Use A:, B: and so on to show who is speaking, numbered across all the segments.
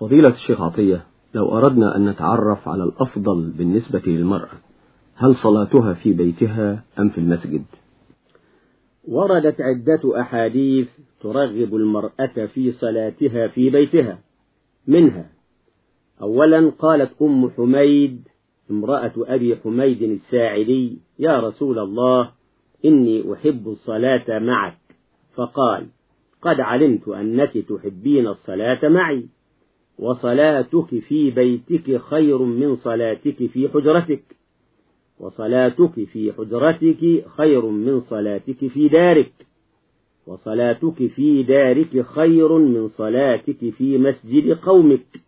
A: فضيلة الشيخ عطية لو أردنا أن نتعرف على الأفضل بالنسبة للمرأة هل صلاتها في بيتها أم في المسجد؟
B: وردت عدة أحاديث ترغب المرأة في صلاتها في بيتها منها أولا قالت أم حميد امرأة أبي حميد الساعدي يا رسول الله إني أحب الصلاة معك. فقال قد علمت أنك تحبين الصلاة معي. وصلاتك في بيتك خير من صلاتك في حجرتك. وصلاتك في حجرتك خير من صلاتك في دارك. وصلاتك في دارك خير من صلاتك في مسجد قومك.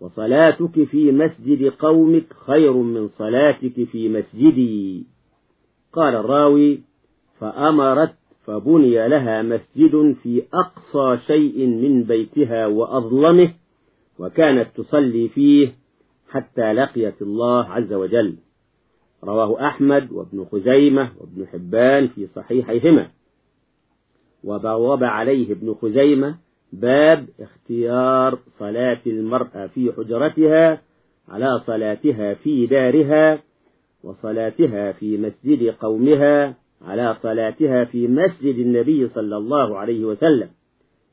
B: وصلاتك في مسجد قومك خير من صلاتك في مسجدي. قال الراوي فأمرت فبني لها مسجد في أقصى شيء من بيتها وأظلمه. وكانت تصلي فيه حتى لقيت الله عز وجل. رواه أحمد وابن خزيمة وابن حبان في صحيحيهما. وبواب عليه ابن خزيمة باب اختيار صلاة المرأة في حجرتها على صلاتها في دارها وصلاتها في مسجد قومها على صلاتها في مسجد النبي صلى الله عليه وسلم.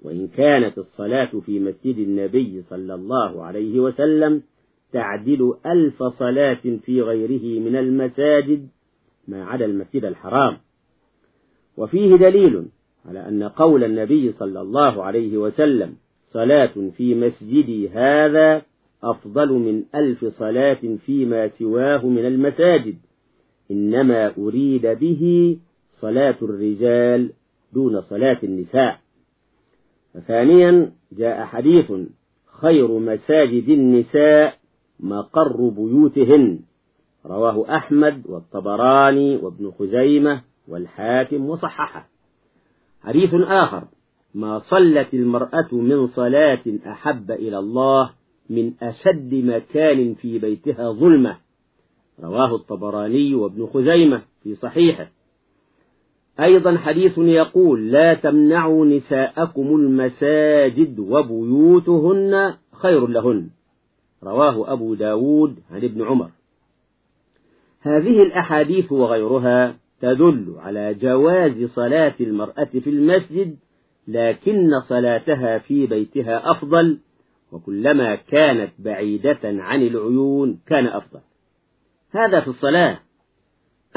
B: وإن كانت الصلاة في مسجد النبي صلى الله عليه وسلم تعدل ألف صلاة في غيره من المساجد ما عدا المسجد الحرام. وفيه دليل على أن قول النبي صلى الله عليه وسلم صلاة في مسجدي هذا أفضل من ألف صلاة فيما سواه من المساجد إنما أريد به صلاة الرجال دون صلاة النساء. ثانيا جاء حديث خير مساجد النساء مقر بيوتهن. رواه أحمد والطبراني وابن خزيمة والحاكم وصححه. حديث آخر. ما صلت المرأة من صلاة أحب إلى الله من أشد مكان في بيتها ظلمة. رواه الطبراني وابن خزيمة في صحيحه. أيضا حديث يقول لا تمنعوا نساءكم المساجد وبيوتهن خير لهن. رواه أبو داود عن ابن عمر. هذه الأحاديث وغيرها تدل على جواز صلاة المرأة في المسجد لكن صلاتها في بيتها أفضل وكلما كانت بعيدة عن العيون كان أفضل. هذا في الصلاة.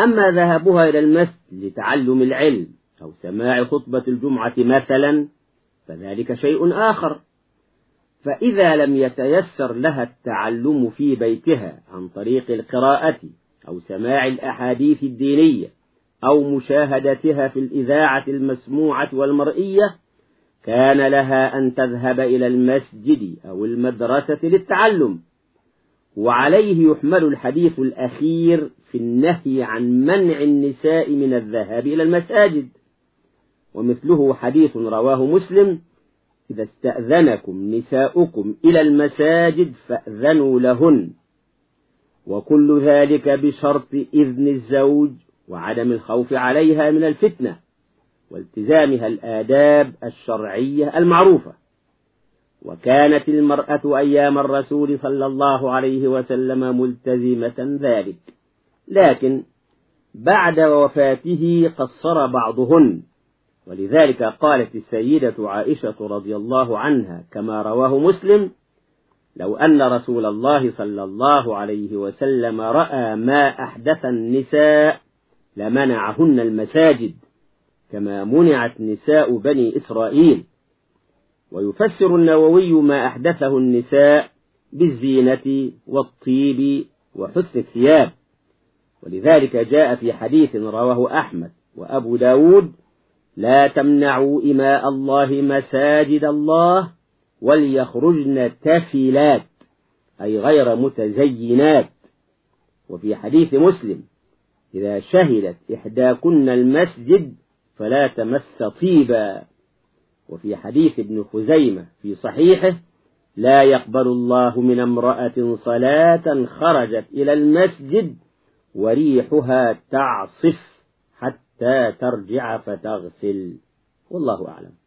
B: أما ذهابها إلى المسجد لتعلم العلم أو سماع خطبة الجمعة مثلا فذلك شيء آخر. فإذا لم يتيسر لها التعلم في بيتها عن طريق القراءة أو سماع الأحاديث الدينية أو مشاهدتها في الإذاعة المسموعة والمرئية كان لها أن تذهب إلى المسجد أو المدرسة للتعلم. وعليه يحمل الحديث الأخير في النهي عن منع النساء من الذهاب إلى المساجد. ومثله حديث رواه مسلم إذا استأذنكم نساؤكم إلى المساجد فأذنوا لهن. وكل ذلك بشرط إذن الزوج وعدم الخوف عليها من الفتنة والتزامها الآداب الشرعية المعروفة. وكانت المرأة أيام الرسول صلى الله عليه وسلم ملتزمة ذلك. لكن بعد وفاته قصر بعضهن. ولذلك قالت السيدة عائشة رضي الله عنها كما رواه مسلم لو أن رسول الله صلى الله عليه وسلم رأى ما أحدث النساء لمنعهن المساجد كما منعت نساء بني إسرائيل. ويفسر النووي ما أحدثه النساء بالزينة والطيب وحسن الثياب. ولذلك جاء في حديث رواه أحمد وأبو داود لا تمنعوا إماء الله مساجد الله وليخرجن تفلات أي غير متزينات وفي حديث مسلم إذا شهدت إحداكن المسجد فلا تمس طيبا وفي حديث ابن خزيمة في صحيحه لا يقبل الله من امرأة صلاة خرجت إلى المسجد وريحها تعصف حتى ترجع فتغسل. والله أعلم.